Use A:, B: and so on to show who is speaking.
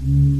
A: Mm-hmm.